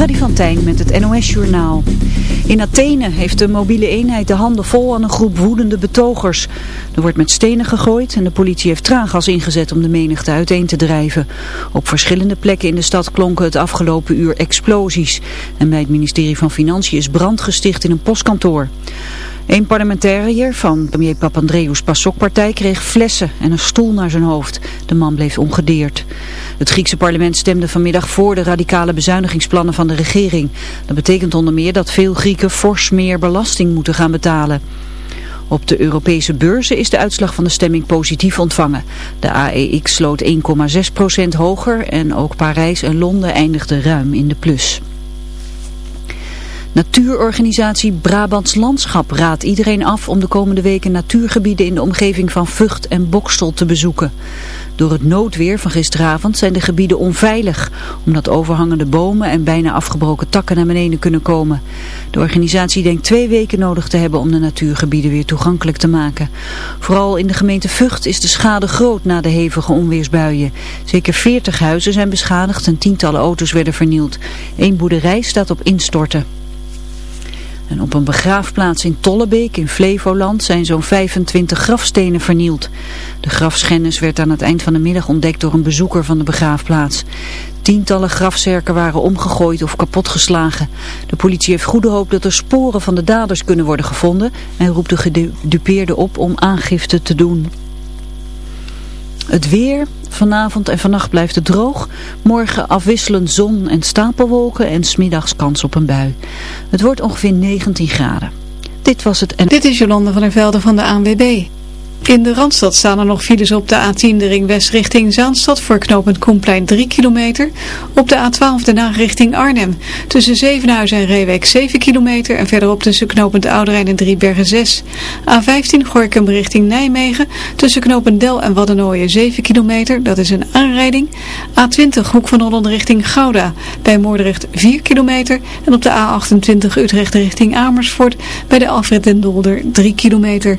Freddy van Tijn met het NOS-journaal. In Athene heeft de mobiele eenheid de handen vol aan een groep woedende betogers. Er wordt met stenen gegooid en de politie heeft traangas ingezet om de menigte uiteen te drijven. Op verschillende plekken in de stad klonken het afgelopen uur explosies. En bij het ministerie van Financiën is brand gesticht in een postkantoor. Een parlementariër van premier Papandreou's PASOK-partij kreeg flessen en een stoel naar zijn hoofd. De man bleef ongedeerd. Het Griekse parlement stemde vanmiddag voor de radicale bezuinigingsplannen van de regering. Dat betekent onder meer dat veel Grieken fors meer belasting moeten gaan betalen. Op de Europese beurzen is de uitslag van de stemming positief ontvangen. De AEX sloot 1,6% hoger en ook Parijs en Londen eindigden ruim in de plus. Natuurorganisatie Brabants Landschap raadt iedereen af om de komende weken natuurgebieden in de omgeving van Vught en Bokstel te bezoeken. Door het noodweer van gisteravond zijn de gebieden onveilig, omdat overhangende bomen en bijna afgebroken takken naar beneden kunnen komen. De organisatie denkt twee weken nodig te hebben om de natuurgebieden weer toegankelijk te maken. Vooral in de gemeente Vught is de schade groot na de hevige onweersbuien. Zeker 40 huizen zijn beschadigd en tientallen auto's werden vernield. Eén boerderij staat op instorten. Op een begraafplaats in Tollebeek in Flevoland zijn zo'n 25 grafstenen vernield. De grafschennis werd aan het eind van de middag ontdekt door een bezoeker van de begraafplaats. Tientallen grafzerken waren omgegooid of kapotgeslagen. De politie heeft goede hoop dat er sporen van de daders kunnen worden gevonden en roept de gedupeerden op om aangifte te doen. Het weer, vanavond en vannacht blijft het droog. Morgen afwisselend zon en stapelwolken en smiddags kans op een bui. Het wordt ongeveer 19 graden. Dit was het en... Dit is Jolande van der Velde van de ANWB. In de Randstad staan er nog files op de A10 de ring west richting Zaanstad voor knooppunt Koenplein 3 kilometer. Op de A12 de Haag richting Arnhem tussen Zevenhuizen en Reewijk 7 kilometer en verderop tussen knooppunt Ouderijn en Driebergen 6. A15 Gorkum richting Nijmegen tussen knooppunt Del en Waddenooien 7 kilometer, dat is een aanrijding. A20 Hoek van Holland richting Gouda bij Moordrecht 4 kilometer en op de A28 Utrecht richting Amersfoort bij de Alfred den Dolder 3 kilometer.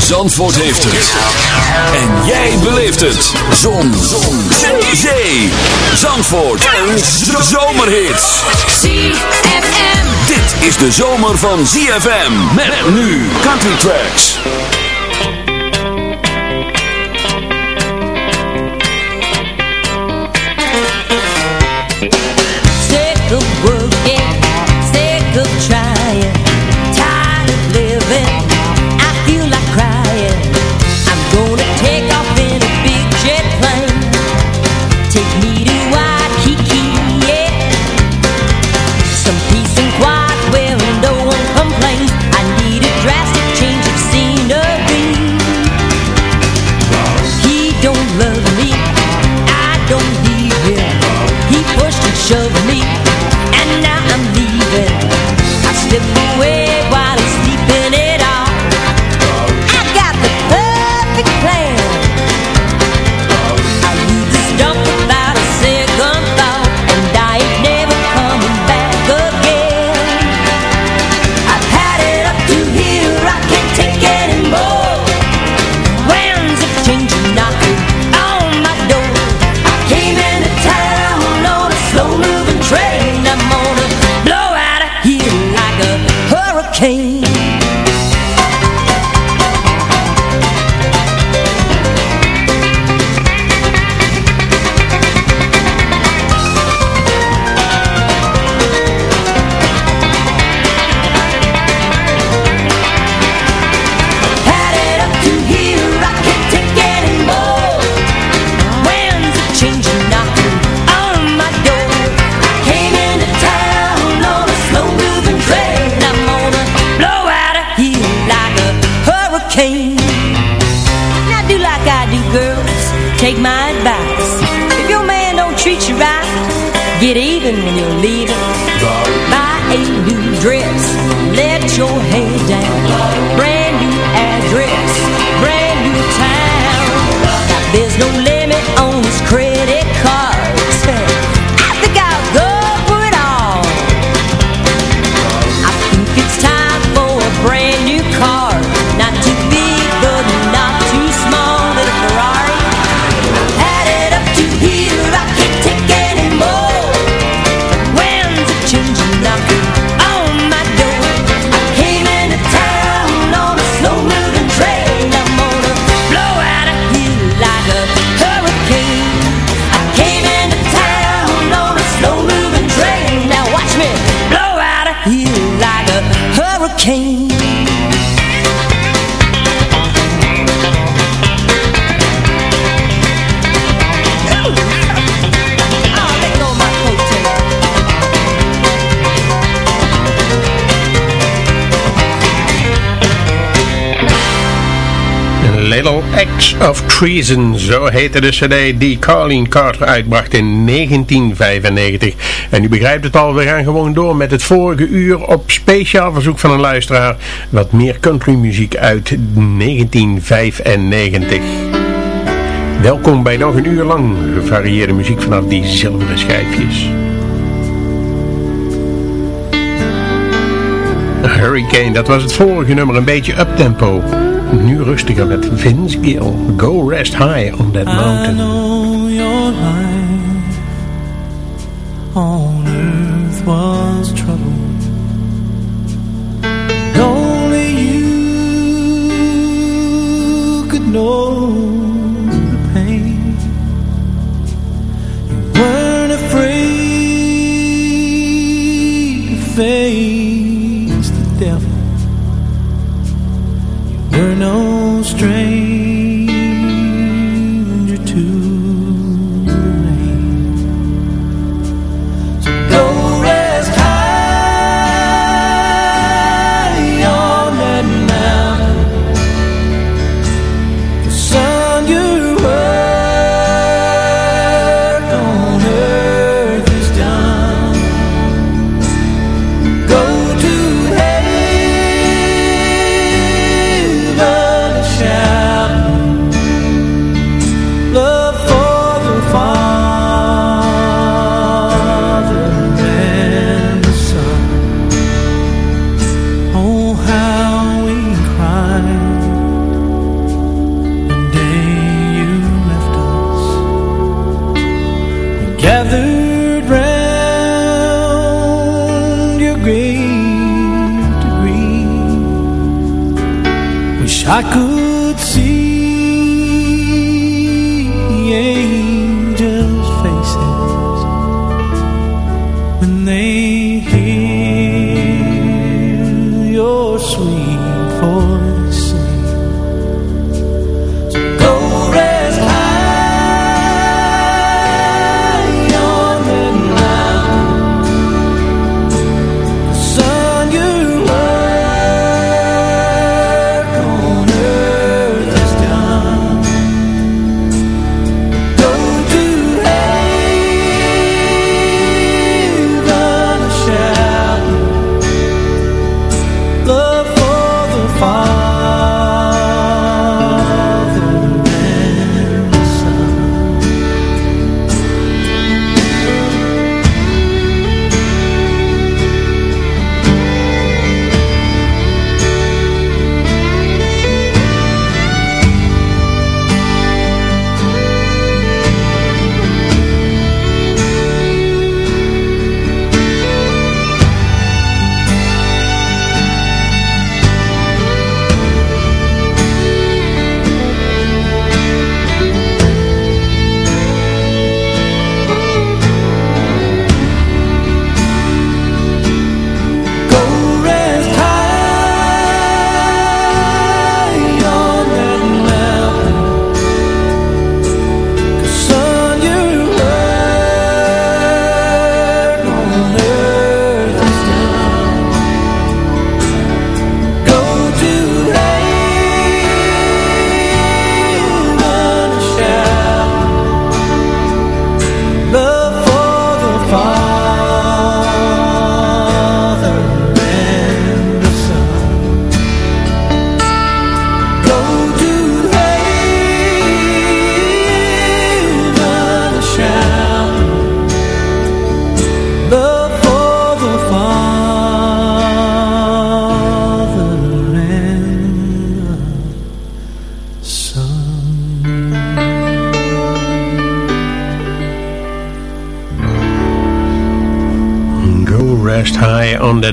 Zandvoort heeft het. En jij beleeft het. Zon. Zon. Zee. Zandvoort. En zomerhits. ZFM. Dit is de zomer van ZFM. Met nu Country Tracks. shove Little Acts of Treason, zo heette de cd die Colleen Carter uitbracht in 1995. En u begrijpt het al, we gaan gewoon door met het vorige uur op speciaal verzoek van een luisteraar wat meer countrymuziek uit 1995. Welkom bij nog een uur lang gevarieerde muziek vanaf die zilveren schijfjes. Hurricane, dat was het vorige nummer, een beetje uptempo. tempo nu rustiger met Vince Gill. Go rest high on that mountain. I know your life on earth was trouble. Only you could know the pain. You weren't afraid to face the devil. Were no stranger. I could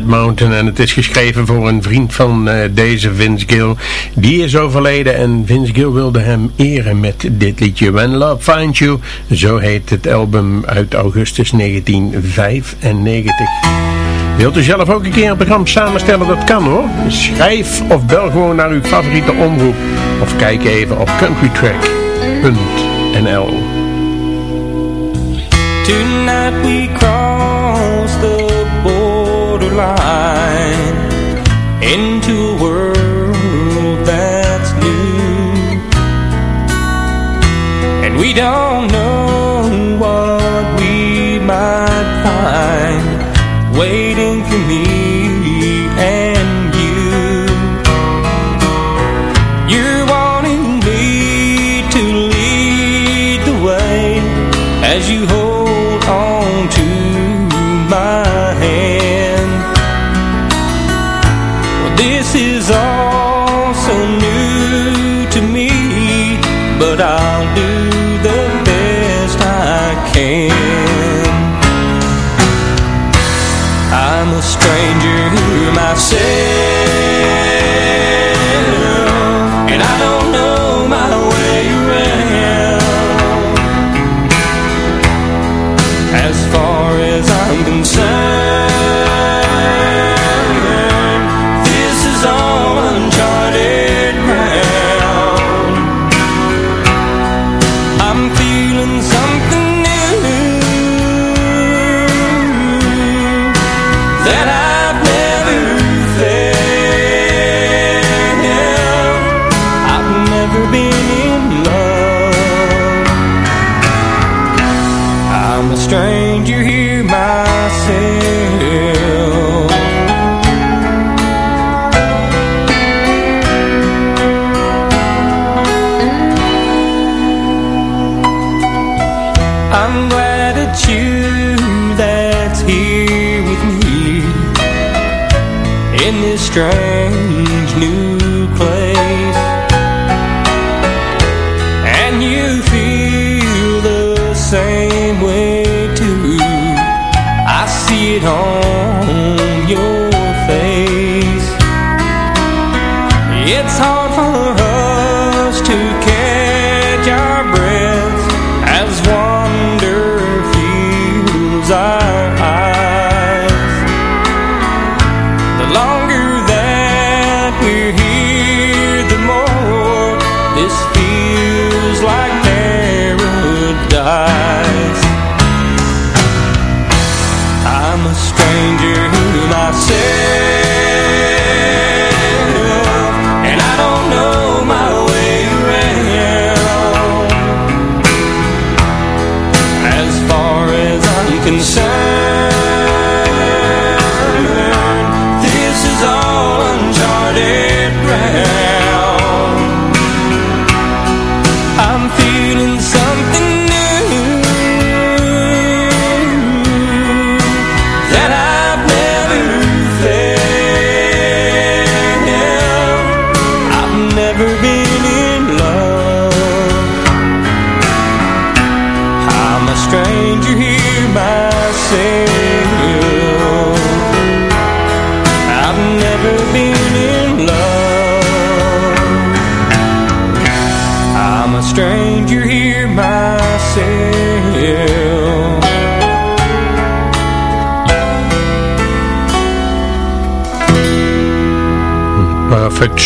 Mountain. En het is geschreven voor een vriend van uh, deze Vince Gill. Die is overleden en Vince Gill wilde hem eren met dit liedje. When Love Finds You. Zo heet het album uit augustus 1995. Wilt u zelf ook een keer een programma samenstellen? Dat kan hoor. Schrijf of bel gewoon naar uw favoriete omroep. Of kijk even op countrytrack.nl Tonight we borderline Into a world that's new. And we don't I'm a stranger myself And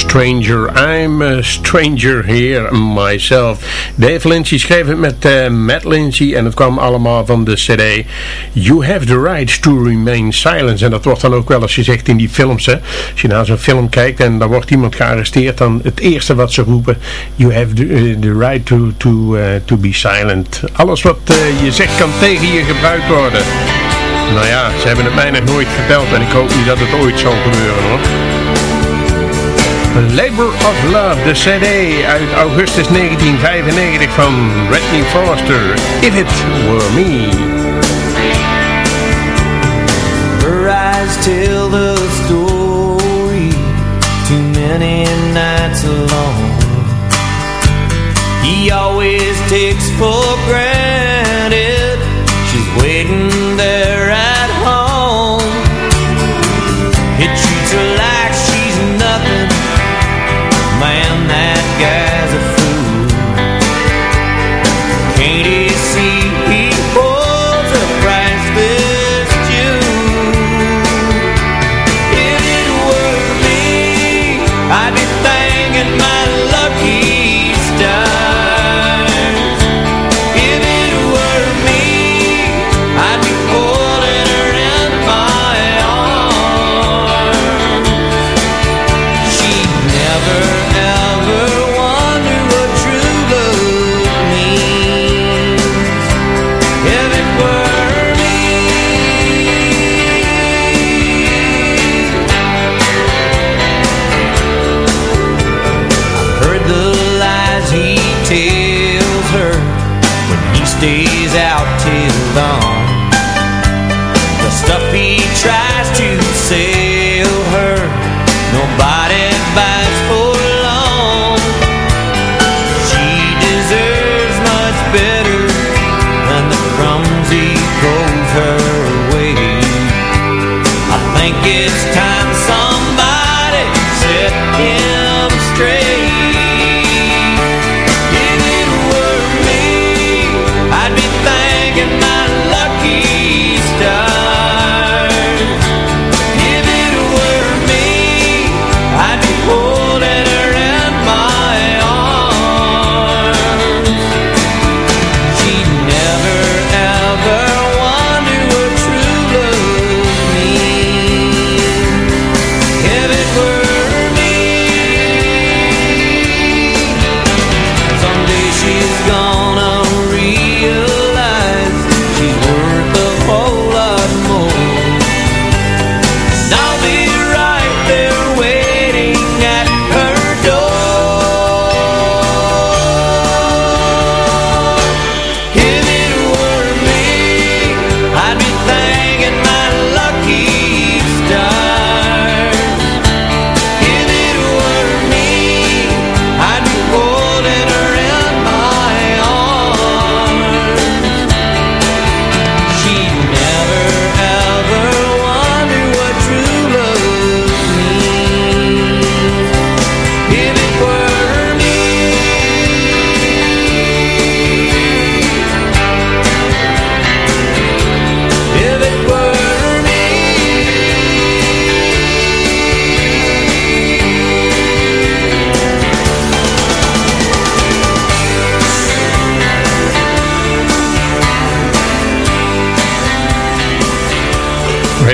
Stranger, I'm a stranger here myself. Dave Lindsay schreef het met uh, Matt Lindsay en het kwam allemaal van de cd You Have the Right to Remain Silent. En dat wordt dan ook wel eens gezegd in die films. Hè? Als je naar zo'n film kijkt en dan wordt iemand gearresteerd, dan het eerste wat ze roepen, You have the, the right to, to, uh, to be silent. Alles wat je zegt kan tegen je gebruikt worden. Nou ja, ze hebben het mij nog nooit verteld en ik hoop niet dat het ooit zal gebeuren hoor. Labor of Love, de cd uit augustus 1995 van Redney Foster. If It Were Me. Her eyes tell the story Too many nights alone He always takes for granted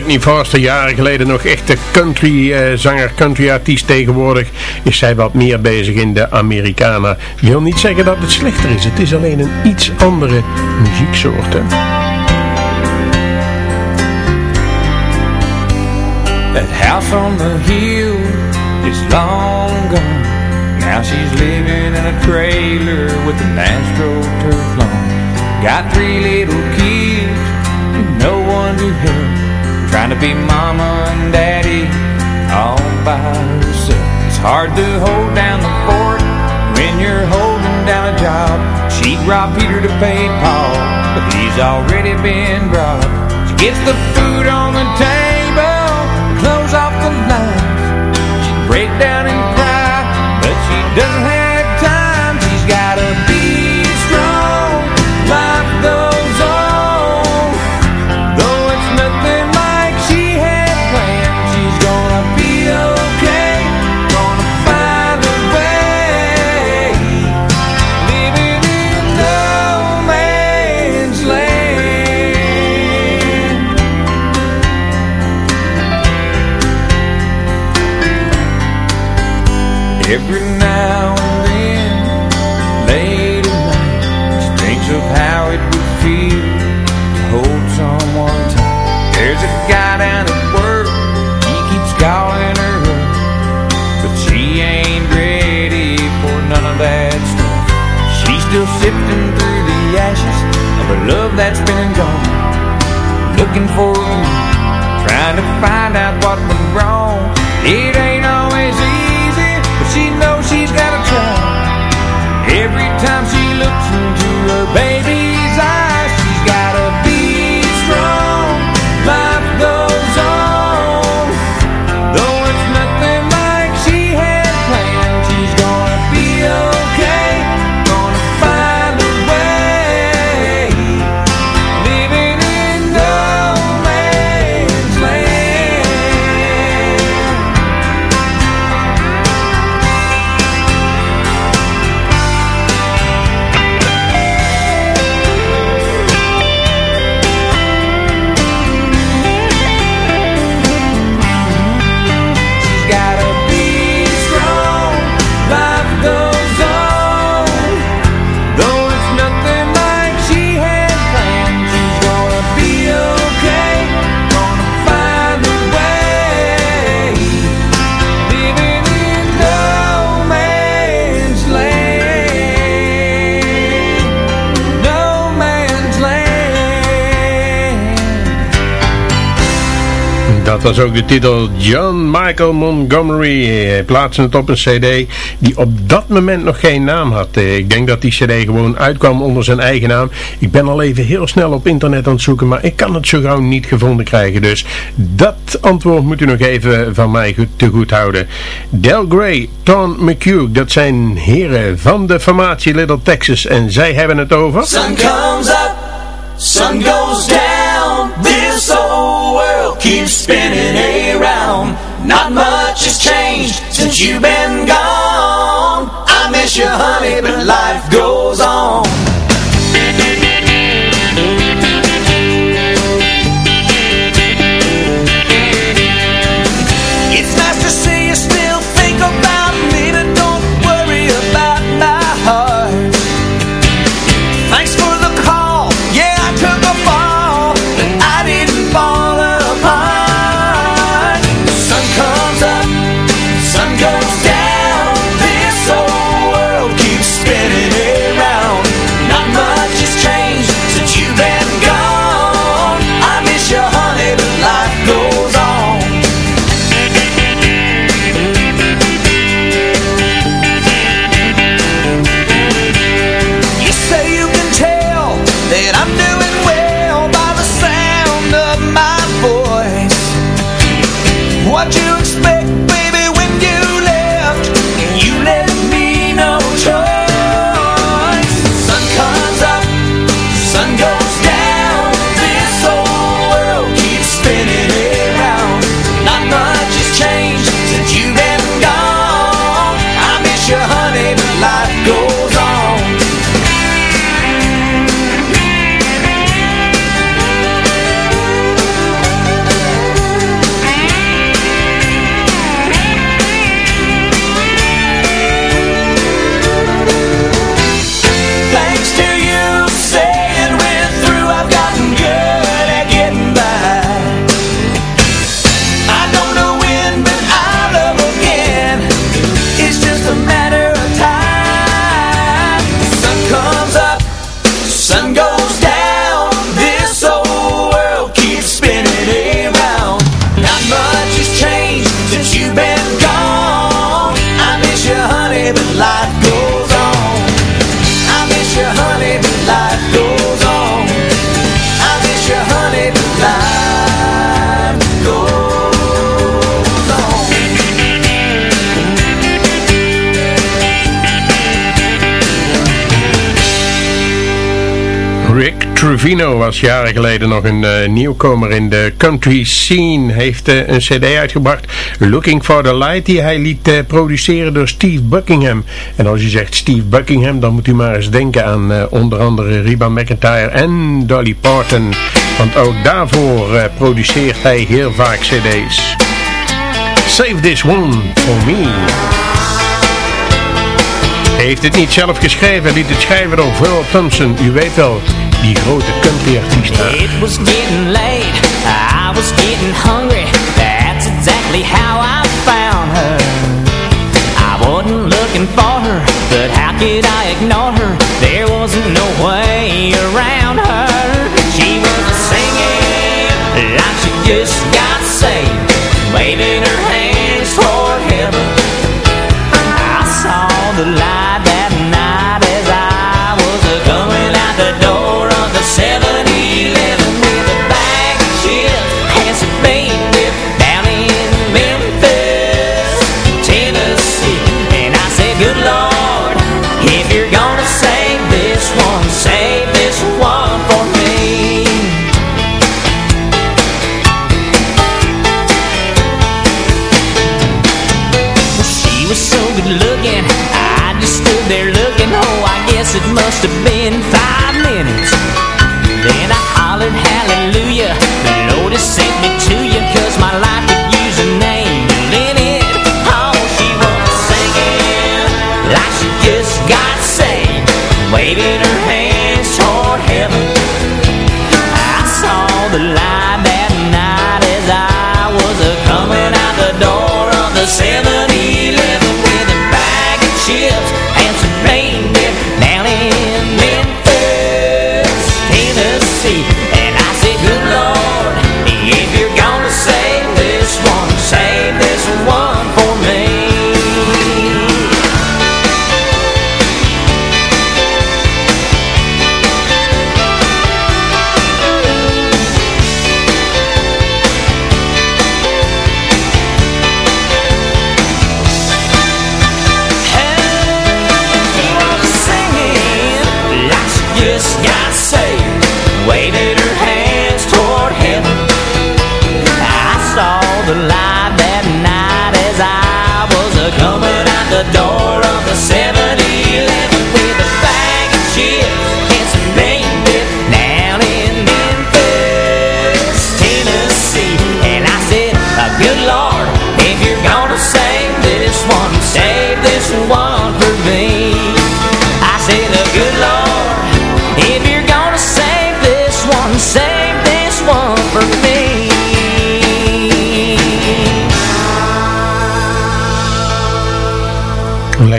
Whitney Foster jaren geleden nog echte country eh, zanger, country artiest tegenwoordig is zij wat meer bezig in de Americana. Wil niet zeggen dat het slechter is, het is alleen een iets andere muzieksoort. Hè? That house on the hill is long gone. Now she's living in a trailer with a nastro turf lawn. Got three little kids and no one to help. Trying to be mama and daddy all by herself It's hard to hold down the fort when you're holding down a job. She'd rob Peter to pay Paul, but he's already been robbed. She gets the food on the table, clothes off the line. She'd break down dat was ook de titel John Michael Montgomery. Hij plaatste het op een cd die op dat moment nog geen naam had. Eh, ik denk dat die cd gewoon uitkwam onder zijn eigen naam. Ik ben al even heel snel op internet aan het zoeken, maar ik kan het zo gauw niet gevonden krijgen. Dus dat antwoord moet u nog even van mij te goed houden. Del Grey, Tom McHugh, dat zijn heren van de formatie Little Texas. En zij hebben het over... Sun comes up, sun goes down. Spinning around. Not much has changed since you've been gone. I miss you, honey, but life goes on. What you expect, Trevino was jaren geleden nog een eh, nieuwkomer in de country scene. Heeft eh, een cd uitgebracht, Looking for the Light, die hij liet eh, produceren door Steve Buckingham. En als u zegt Steve Buckingham, dan moet u maar eens denken aan onder andere Reba McIntyre en Dolly Parton. Want ook daarvoor produceert hij heel vaak cd's. Save This One For Me. Hij heeft het niet zelf geschreven, liet het schrijven door Phil Thompson. U weet wel, die grote country-artiest daar. It was getting late, I was getting hungry That's exactly how I found her I wasn't looking for her, but how could I ignore her? There wasn't no way around her She was singing like she just got guess it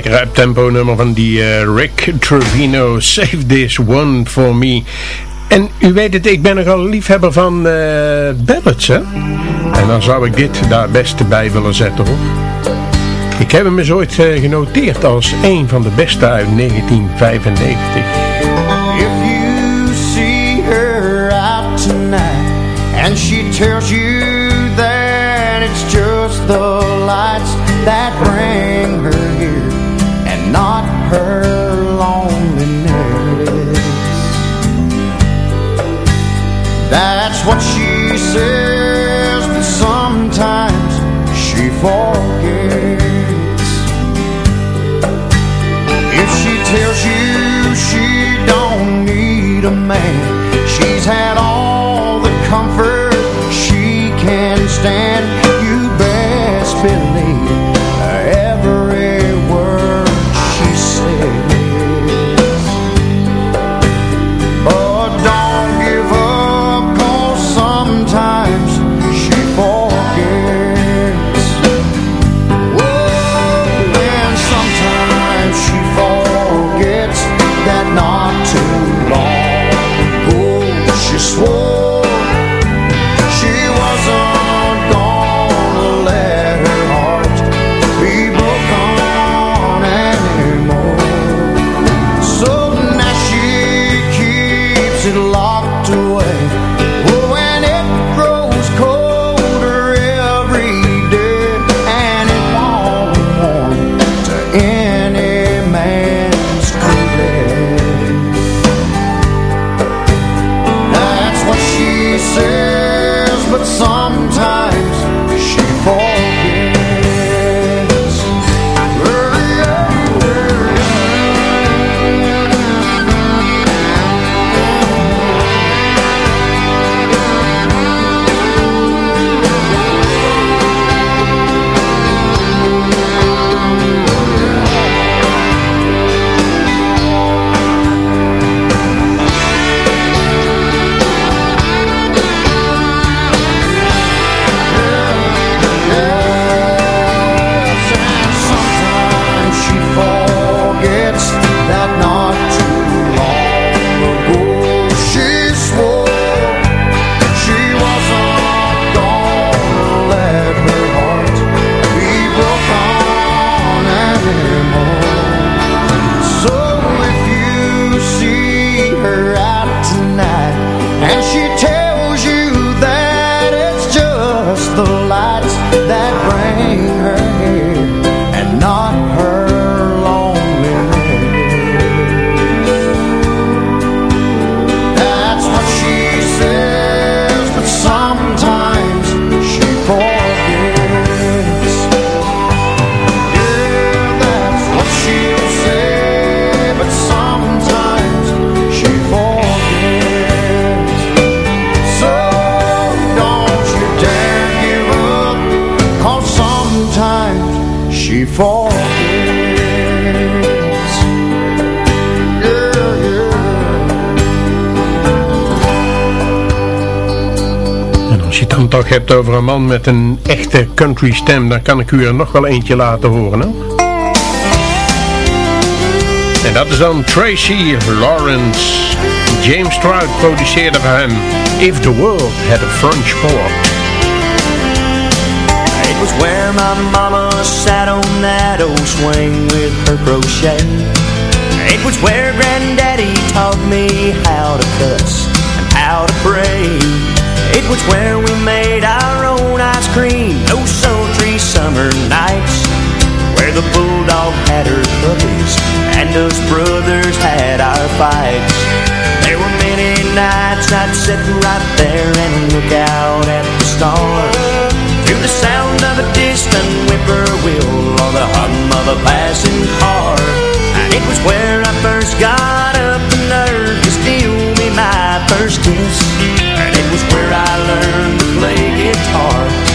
Lekker uptempo nummer van die eh, Rick Trevino, Save This One For Me. En u weet het, ik ben nogal liefhebber van ballads, hè. En dan zou ik dit daar best bij willen zetten, hoor. Ik heb hem eens ooit eh, genoteerd als een van de beste uit 1995. If you see her out tonight and she tells you just the lights that bring her dan toch hebt over een man met een echte country stem, dan kan ik u er nog wel eentje laten horen. Hè? En dat is dan Tracy Lawrence. James Stroud produceerde voor hem If the World Had a Front Porch. It was where my mama sat on that old swing with her crochet. It was where granddaddy taught me how to cuss and how to pray. It was where we made our own ice cream those sultry summer nights. Where the bulldog had her puppies and us brothers had our fights. There were many nights I'd sit right there and look out at the stars. Through the sound of a distant whippoorwill or the hum of a passing car. And it was where I first got up the nerve to steal me my first kiss. Was where I learned to play guitar.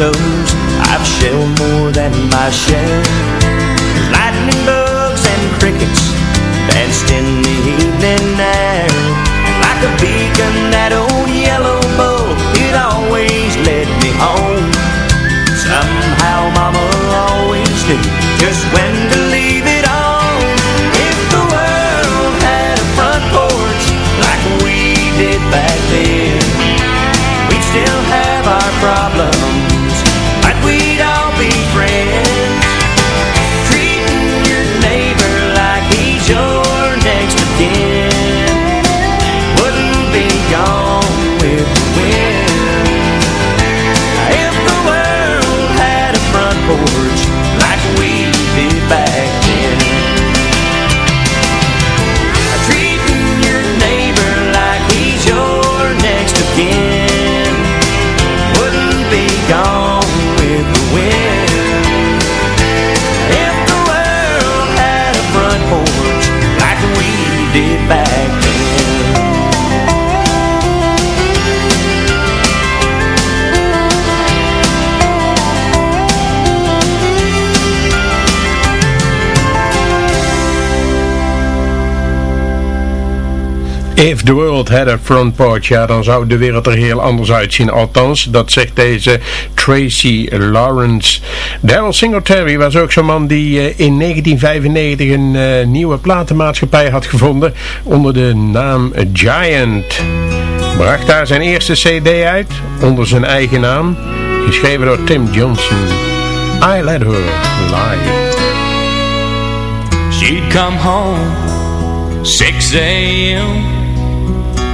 Pintos I've shelled more than my share If the world had a front porch, ja, dan zou de wereld er heel anders uitzien. Althans, dat zegt deze Tracy Lawrence. Daryl Singletary was ook zo'n man die eh, in 1995 een eh, nieuwe platenmaatschappij had gevonden onder de naam Giant. Bracht daar zijn eerste cd uit onder zijn eigen naam, geschreven door Tim Johnson. I Let Her Lie. She'd come home 6 a.m.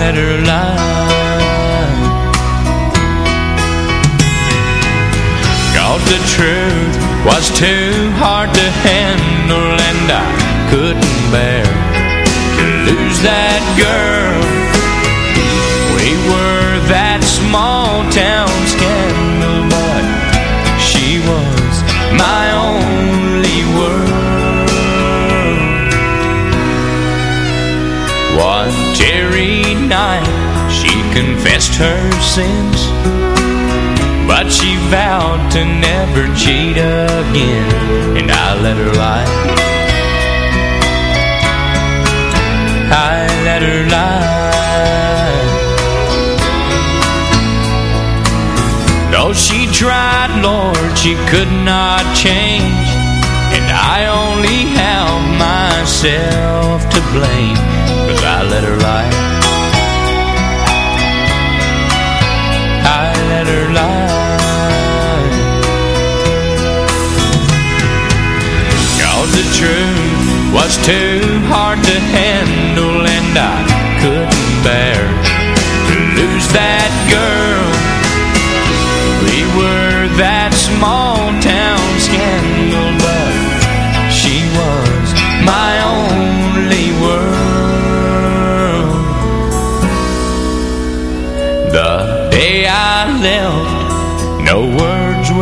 Her lie. Cause the truth was too hard to handle And I couldn't bear to lose that girl. We were that small town Teary night she confessed her sins But she vowed to never cheat again. And I let her lie. I let her lie. Though she tried, Lord, she could not change And I only have myself to blame Cause I let her lie. I let her lie. Cause the truth was too hard to handle And I couldn't bear to lose that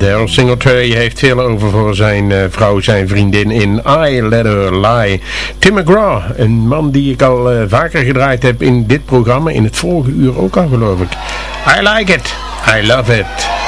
Daryl Singletary heeft veel over voor zijn eh, vrouw, zijn vriendin in I Let Her Lie. Tim McGraw, een man die ik al eh, vaker gedraaid heb in dit programma, in het vorige uur ook al geloof ik. I like it, I love it.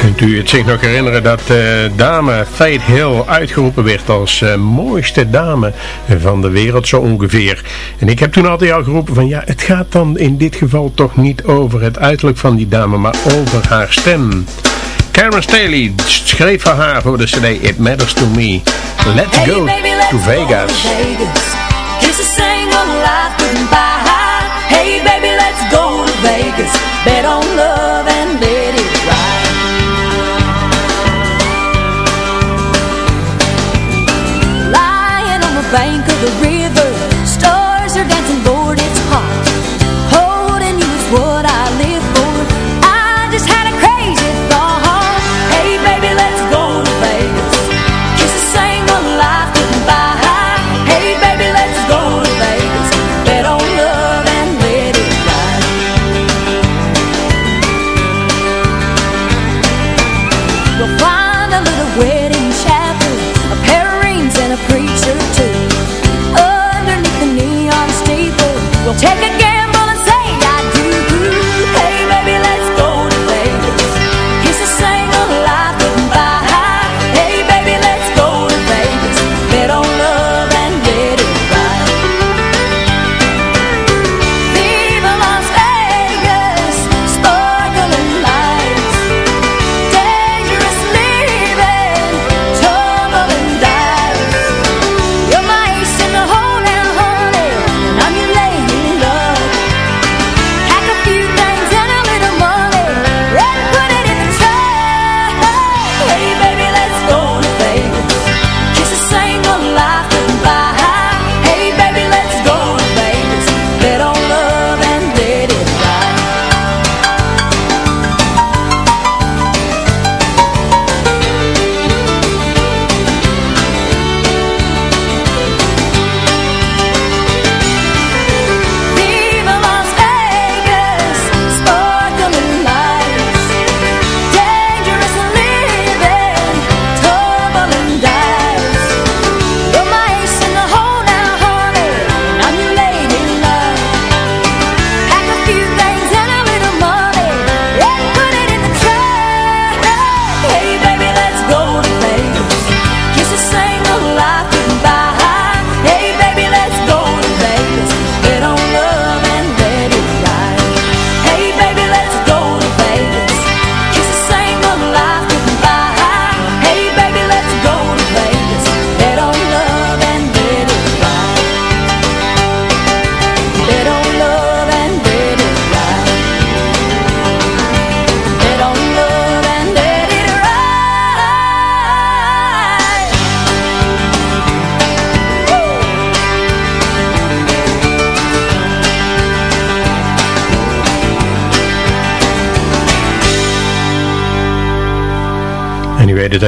Kunt u het zich nog herinneren dat uh, dame Faith Hill uitgeroepen werd als eh, mooiste dame van de wereld zo ongeveer. En ik heb toen altijd al geroepen van ja, het gaat dan in dit geval toch niet over het uiterlijk van die dame, maar over haar stem. Karen Staley schreef voor haar voor de cd It Matters To Me. Let's go to Vegas. Go the same life. Hey baby. Vegas. Bet on love and live.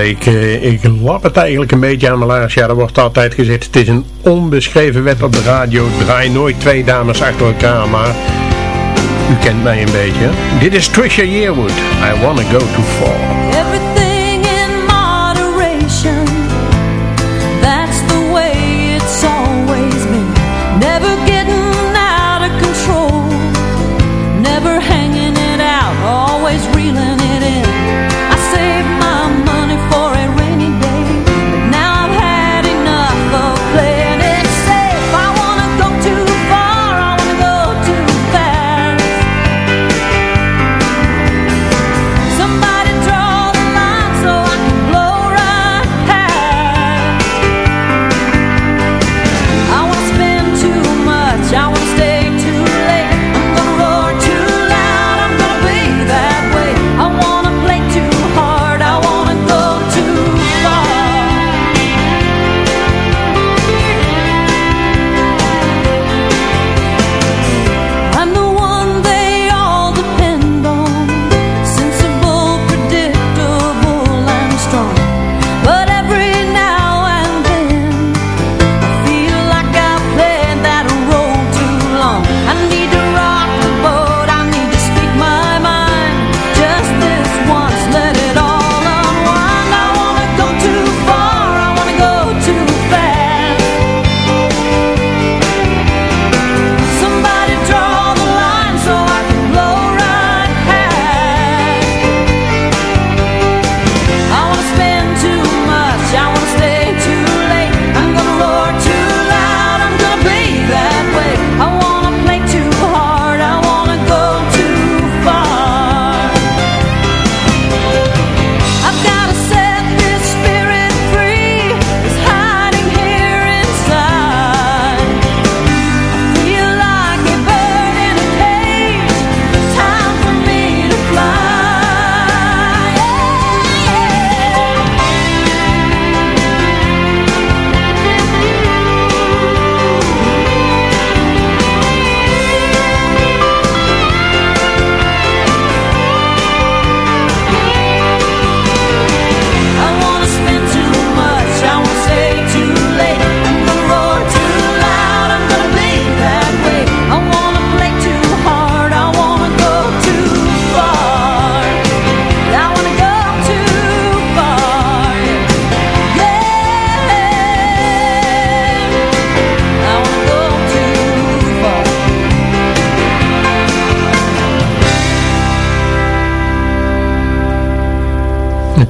ik, eh, ik lap het eigenlijk een beetje aan mijn laars. Ja, er wordt altijd gezegd, het is een onbeschreven wet op de radio. Draai nooit twee dames achter elkaar, maar u kent mij een beetje. Dit is Trisha Yearwood. I Wanna Go too Fall.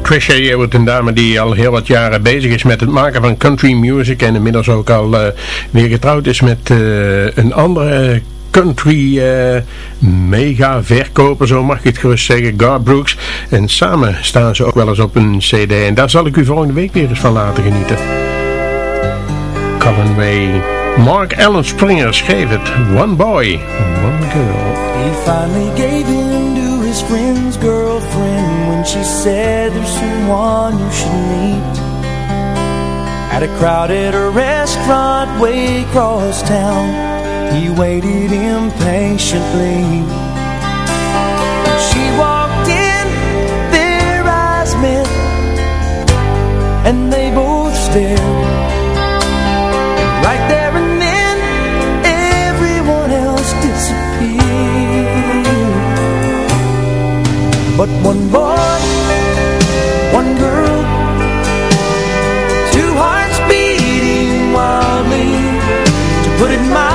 Trisha Yearwood, een dame die al heel wat jaren bezig is met het maken van country music en inmiddels ook al uh, weer getrouwd is met uh, een andere country uh, mega verkoper, zo mag ik het gerust zeggen, Gar Brooks. En samen staan ze ook wel eens op een cd en daar zal ik u volgende week weer eens van laten genieten. Colin Way. Mark Allen Springer schreef het. One boy, one girl. He finally gave in to his friend's girlfriend she said there's someone you should meet. At a crowded restaurant way across town, he waited impatiently. She walked in, their eyes met, and they both stared. Right there But one boy, one girl, two hearts beating wildly. To put it mildly,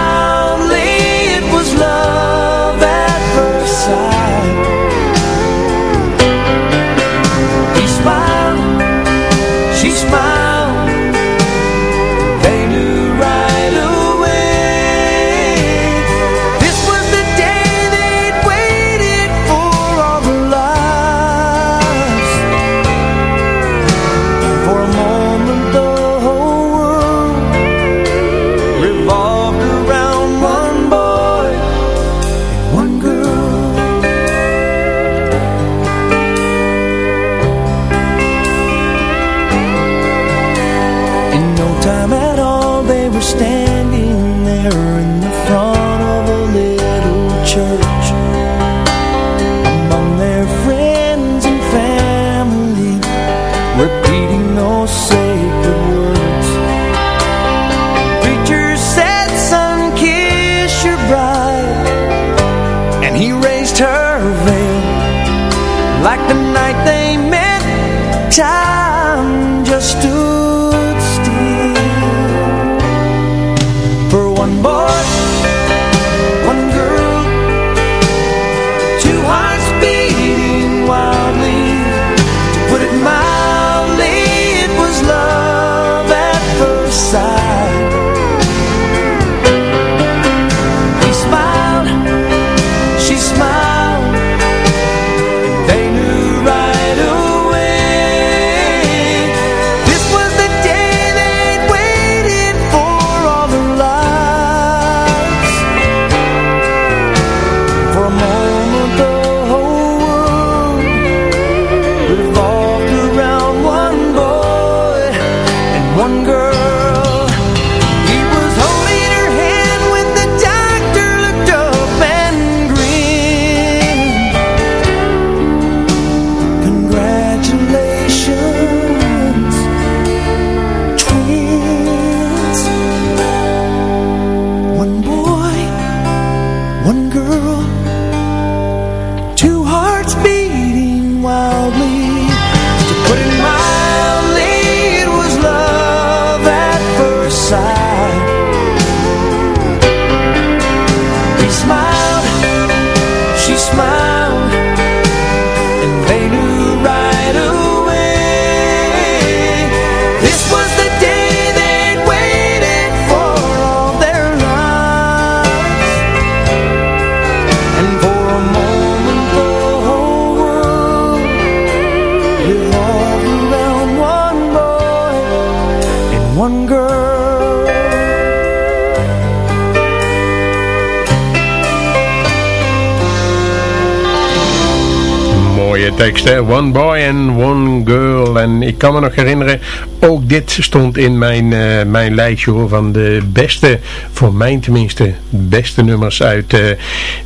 One boy and one girl. En ik kan me nog herinneren, ook dit stond in mijn, eh, mijn lijstje hoor, van de beste, voor mij tenminste, beste nummers uit eh,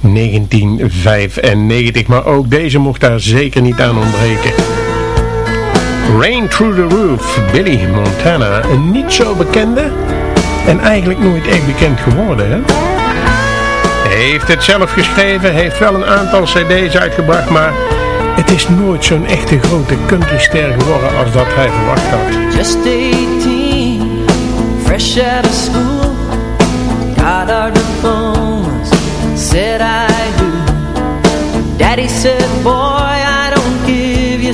1995. Maar ook deze mocht daar zeker niet aan ontbreken. Rain Through the Roof, Billy Montana. Een niet zo bekende en eigenlijk nooit echt bekend geworden, hè? Heeft het zelf geschreven, heeft wel een aantal cd's uitgebracht, maar het is nooit zo'n echte grote countryster geworden als dat hij verwacht had. Just 18, fresh out of school Got our diplomas, said I do Daddy said, boy, I don't give you